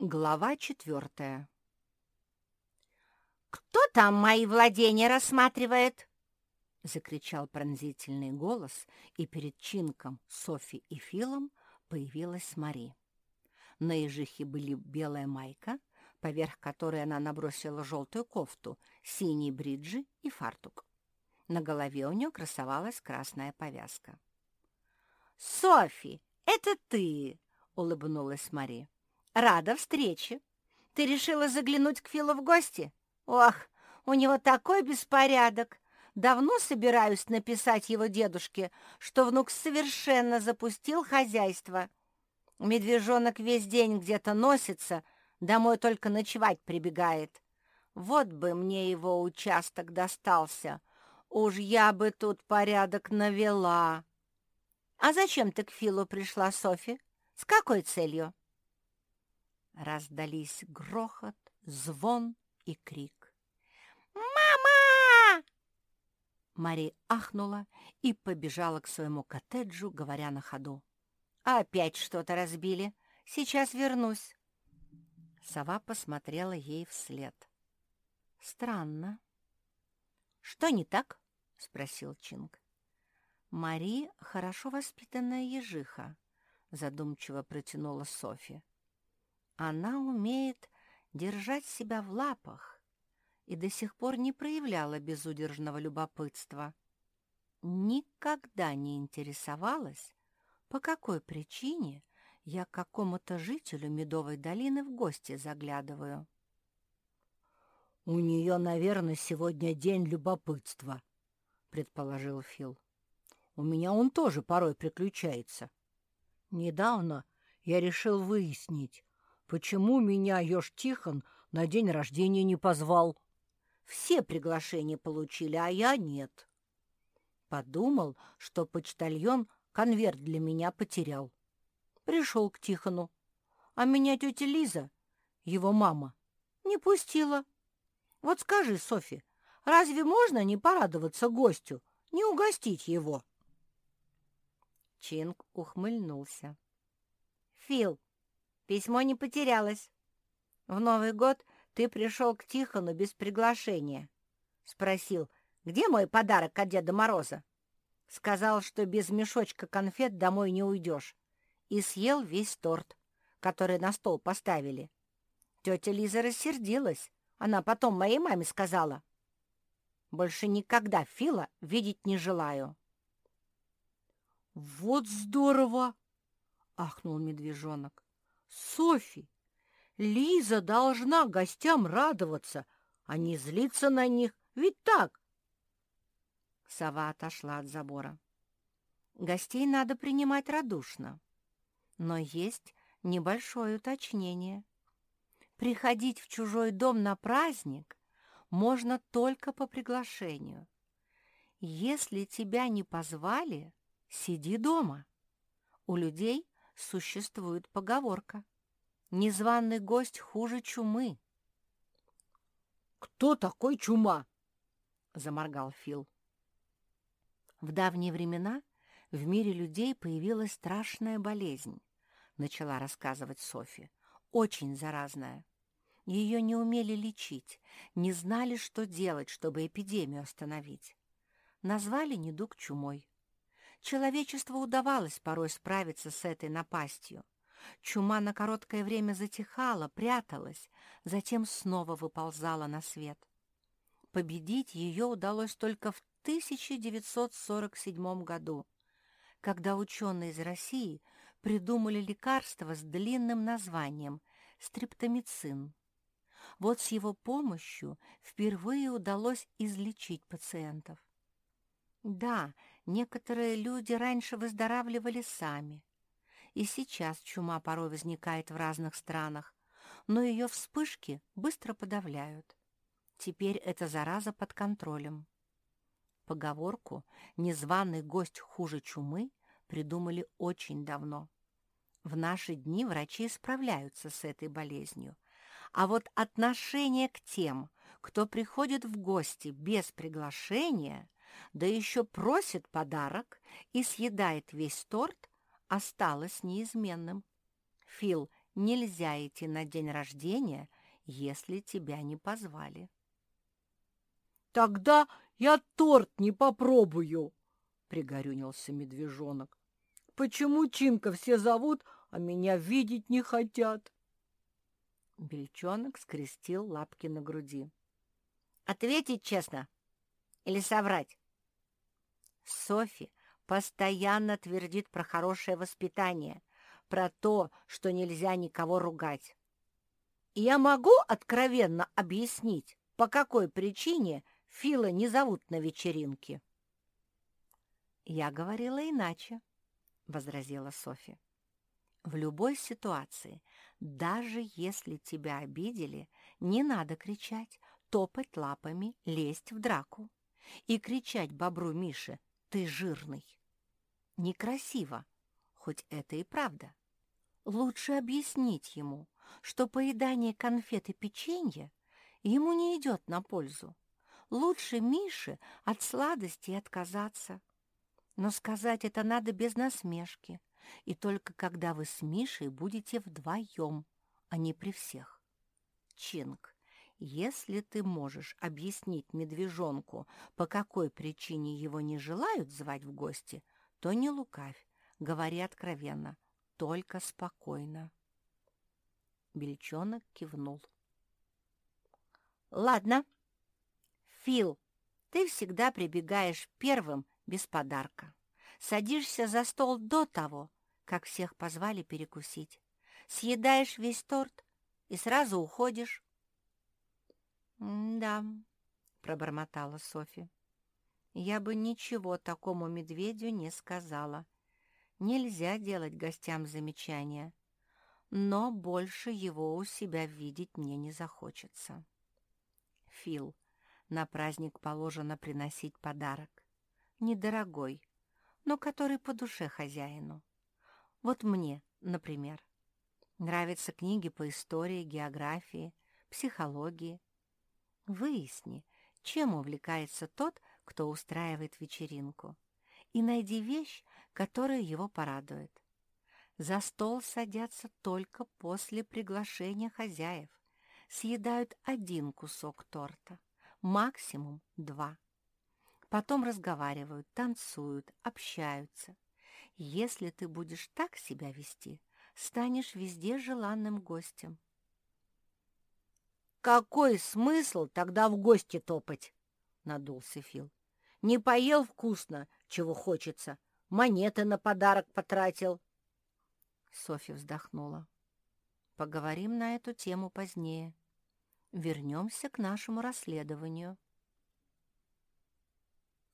Глава четвертая. «Кто там мои владения рассматривает?» — закричал пронзительный голос, и перед Чинком, Софи и Филом появилась Мари. На ежихе были белая майка, поверх которой она набросила желтую кофту, синие бриджи и фартук. На голове у нее красовалась красная повязка. «Софи, это ты!» — улыбнулась Мари. Рада встрече. Ты решила заглянуть к Филу в гости? Ох, у него такой беспорядок. Давно собираюсь написать его дедушке, что внук совершенно запустил хозяйство. Медвежонок весь день где-то носится, домой только ночевать прибегает. Вот бы мне его участок достался. Уж я бы тут порядок навела. А зачем ты к Филу пришла, Софи? С какой целью? Раздались грохот, звон и крик. «Мама!» Мари ахнула и побежала к своему коттеджу, говоря на ходу. «Опять что-то разбили. Сейчас вернусь». Сова посмотрела ей вслед. «Странно». «Что не так?» — спросил Чинг. «Мари — хорошо воспитанная ежиха», — задумчиво протянула Софи. Она умеет держать себя в лапах и до сих пор не проявляла безудержного любопытства. Никогда не интересовалась, по какой причине я к какому-то жителю Медовой долины в гости заглядываю. «У нее, наверное, сегодня день любопытства», — предположил Фил. «У меня он тоже порой приключается. Недавно я решил выяснить, Почему меня Ёж Тихон на день рождения не позвал? Все приглашения получили, а я нет. Подумал, что почтальон конверт для меня потерял. Пришел к Тихону, а меня тетя Лиза, его мама, не пустила. Вот скажи, Софи, разве можно не порадоваться гостю, не угостить его?» Чинг ухмыльнулся. «Фил, Письмо не потерялось. В Новый год ты пришел к Тихону без приглашения. Спросил, где мой подарок от Деда Мороза? Сказал, что без мешочка конфет домой не уйдешь. И съел весь торт, который на стол поставили. Тетя Лиза рассердилась. Она потом моей маме сказала. Больше никогда Фила видеть не желаю. «Вот здорово!» — ахнул медвежонок. Софи, Лиза должна гостям радоваться, а не злиться на них. Ведь так? Сова отошла от забора. Гостей надо принимать радушно. Но есть небольшое уточнение. Приходить в чужой дом на праздник можно только по приглашению. Если тебя не позвали, сиди дома. У людей существует поговорка. Незваный гость хуже чумы. «Кто такой чума?» — заморгал Фил. В давние времена в мире людей появилась страшная болезнь, начала рассказывать Софи, очень заразная. Ее не умели лечить, не знали, что делать, чтобы эпидемию остановить. Назвали недуг чумой. Человечеству удавалось порой справиться с этой напастью. Чума на короткое время затихала, пряталась, затем снова выползала на свет. Победить ее удалось только в 1947 году, когда ученые из России придумали лекарство с длинным названием стриптомицин. Вот с его помощью впервые удалось излечить пациентов. Да, Некоторые люди раньше выздоравливали сами. И сейчас чума порой возникает в разных странах, но ее вспышки быстро подавляют. Теперь эта зараза под контролем. Поговорку «незваный гость хуже чумы» придумали очень давно. В наши дни врачи справляются с этой болезнью, а вот отношение к тем, кто приходит в гости без приглашения, да еще просит подарок и съедает весь торт, осталось неизменным. Фил нельзя идти на день рождения, если тебя не позвали. «Тогда я торт не попробую!» — пригорюнился медвежонок. «Почему Чинка все зовут, а меня видеть не хотят?» Бельчонок скрестил лапки на груди. «Ответить честно или соврать?» Софи постоянно твердит про хорошее воспитание, про то, что нельзя никого ругать. И я могу откровенно объяснить, по какой причине Фила не зовут на вечеринке. «Я говорила иначе», — возразила Софи. «В любой ситуации, даже если тебя обидели, не надо кричать, топать лапами, лезть в драку и кричать бобру Мише «ты жирный». Некрасиво, хоть это и правда. Лучше объяснить ему, что поедание конфет и печенья ему не идет на пользу. Лучше Мише от сладости отказаться. Но сказать это надо без насмешки, и только когда вы с Мишей будете вдвоем, а не при всех. Чинг, если ты можешь объяснить медвежонку, по какой причине его не желают звать в гости, то не лукавь, говори откровенно, только спокойно. Бельчонок кивнул. «Ладно. Фил, ты всегда прибегаешь первым без подарка. Садишься за стол до того, как всех позвали перекусить. Съедаешь весь торт и сразу уходишь. «Да», — пробормотала Софи. «Я бы ничего такому медведю не сказала. Нельзя делать гостям замечания, но больше его у себя видеть мне не захочется. Фил, на праздник положено приносить подарок. Недорогой, но который по душе хозяину. Вот мне, например, нравятся книги по истории, географии, психологии. Выясни, чем увлекается тот, кто устраивает вечеринку, и найди вещь, которая его порадует. За стол садятся только после приглашения хозяев, съедают один кусок торта, максимум два. Потом разговаривают, танцуют, общаются. Если ты будешь так себя вести, станешь везде желанным гостем. «Какой смысл тогда в гости топать?» — надулся Фил. «Не поел вкусно, чего хочется, монеты на подарок потратил. Софья вздохнула. Поговорим на эту тему позднее. Вернемся к нашему расследованию.